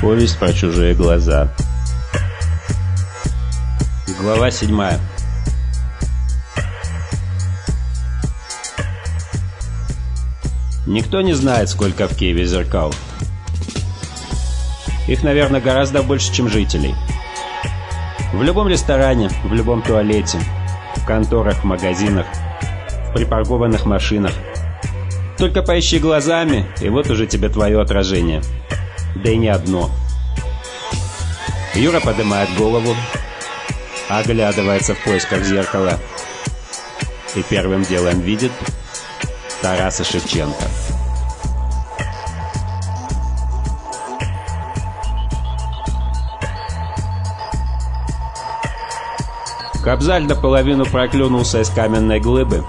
Повесть про чужие глаза. Глава седьмая. Никто не знает, сколько в Киеве зеркал. Их, наверное, гораздо больше, чем жителей. В любом ресторане, в любом туалете, в конторах, в магазинах, в припаркованных машинах. Только поищи глазами, и вот уже тебе твое отражение – да и не одно. Юра поднимает голову, оглядывается в поисках зеркала и первым делом видит Тараса Шевченко. Кобзаль наполовину проклюнулся из каменной глыбы,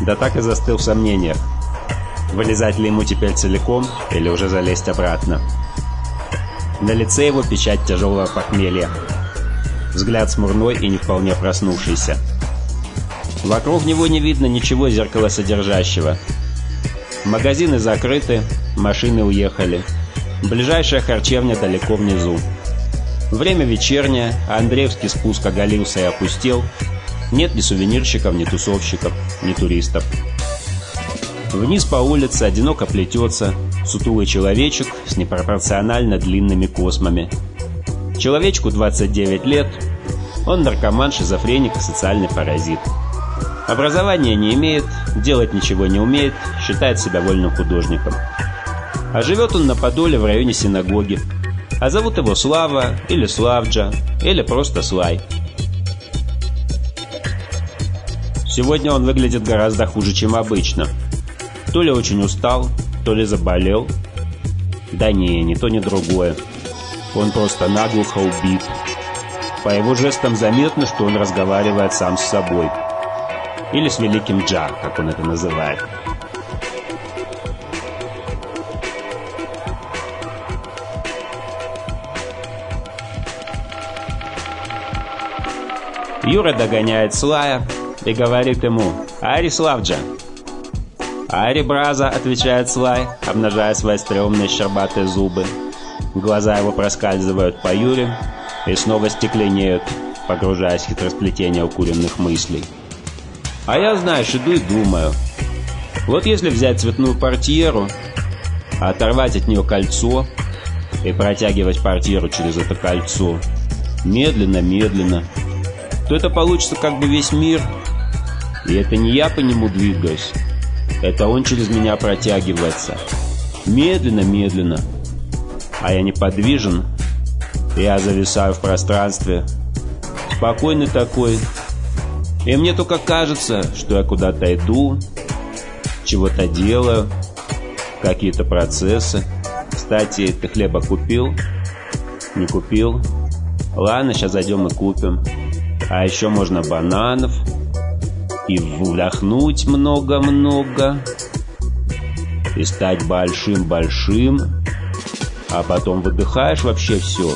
да так и застыл в сомнениях, вылезать ли ему теперь целиком или уже залезть обратно. На лице его печать тяжелого похмелья. Взгляд смурной и не вполне проснувшийся. Вокруг него не видно ничего зеркалосодержащего. Магазины закрыты, машины уехали. Ближайшая харчевня далеко внизу. Время вечернее, а Андреевский спуск оголился и опустел. Нет ни сувенирщиков, ни тусовщиков, ни туристов. Вниз по улице одиноко плетется сутулый человечек с непропорционально длинными космами. Человечку 29 лет. Он наркоман, шизофреник и социальный паразит. Образования не имеет, делать ничего не умеет, считает себя вольным художником. А живет он на Подоле в районе синагоги. А зовут его Слава, или Славджа, или просто Слай. Сегодня он выглядит гораздо хуже, чем обычно – то ли очень устал, то ли заболел. Да не, ни то, ни другое. Он просто наглухо убит. По его жестам заметно, что он разговаривает сам с собой. Или с великим Джа, как он это называет. Юра догоняет Слая и говорит ему «Ариславджа, «Ари, браза!» — отвечает Слай, обнажая свои стрёмные щербатые зубы. Глаза его проскальзывают по Юре и снова стекленеют, погружаясь в хитросплетение укуренных мыслей. А я, знаешь, иду и думаю. Вот если взять цветную портьеру, оторвать от нее кольцо и протягивать портьеру через это кольцо, медленно-медленно, то это получится как бы весь мир, и это не я по нему двигаюсь, это он через меня протягивается. Медленно-медленно. А я неподвижен. Я зависаю в пространстве. Спокойный такой. И мне только кажется, что я куда-то иду, чего-то делаю, какие-то процессы. Кстати, ты хлеба купил? Не купил? Ладно, сейчас зайдем и купим. А еще можно бананов и вдохнуть много-много, и стать большим-большим, а потом выдыхаешь вообще все,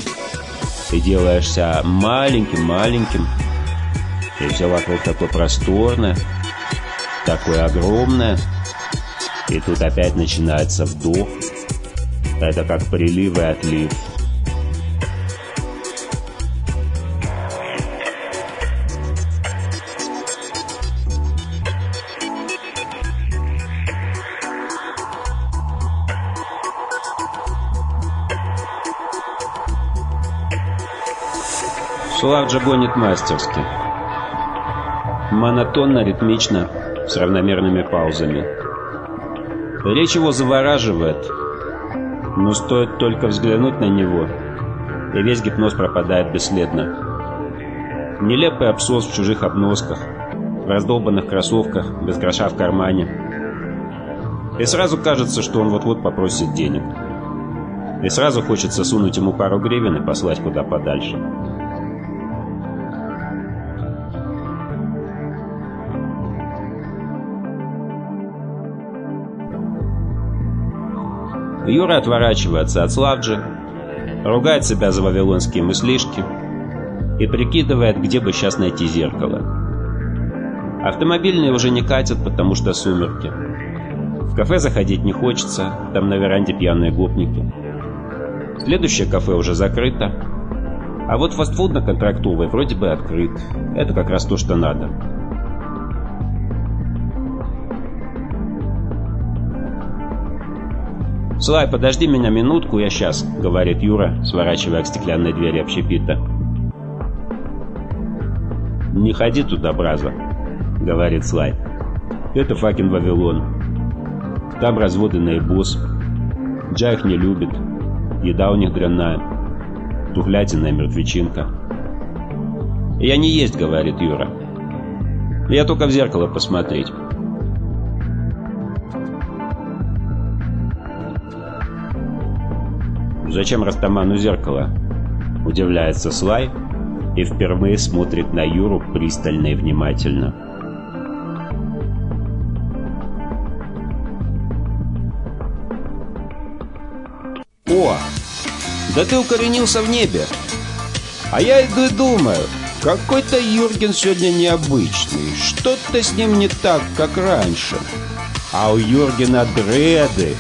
и делаешься маленьким-маленьким, и все вокруг такое просторное, такое огромное, и тут опять начинается вдох, это как прилив и отлив. Славджа гонит мастерски. Монотонно, ритмично, с равномерными паузами. Речь его завораживает, но стоит только взглянуть на него, и весь гипноз пропадает бесследно. Нелепый абсос в чужих обносках, в раздолбанных кроссовках, без гроша в кармане. И сразу кажется, что он вот-вот попросит денег. И сразу хочется сунуть ему пару гривен и послать куда подальше. Юра отворачивается от Славджи, ругает себя за вавилонские мыслишки и прикидывает, где бы сейчас найти зеркало. Автомобильные уже не катят, потому что сумерки. В кафе заходить не хочется, там на веранде пьяные гопники. Следующее кафе уже закрыто. А вот фастфуд на Контрактовой вроде бы открыт. Это как раз то, что надо. «Слай, подожди меня минутку, я сейчас», — говорит Юра, сворачивая к стеклянной двери общепита. «Не ходи туда, Браза», — говорит Слай. «Это факин Вавилон. Там разводы босс. Джа их не любит. Еда у них дрянная. Тухлятина и мертвечинка». «Я не есть», — говорит Юра. «Я только в зеркало посмотреть». «Зачем Растаману зеркало?» — удивляется Слай и впервые смотрит на Юру пристально и внимательно. «О, да ты укоренился в небе!» А я иду и думаю, какой-то Юрген сегодня необычный. Что-то с ним не так, как раньше. А у Юргена дреды.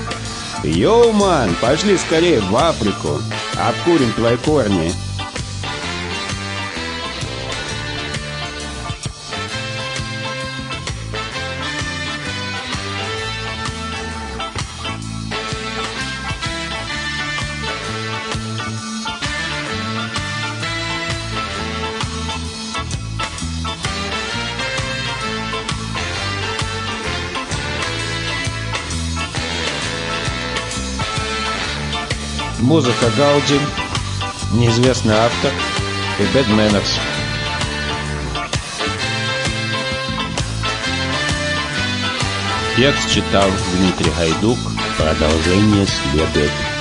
Йоу, ман, пошли скорее в Африку. Обкурим твои корни. Музыка Галдин, неизвестный автор и Bad Manners. Текст читал Дмитрий Гайдук. Продолжение следует.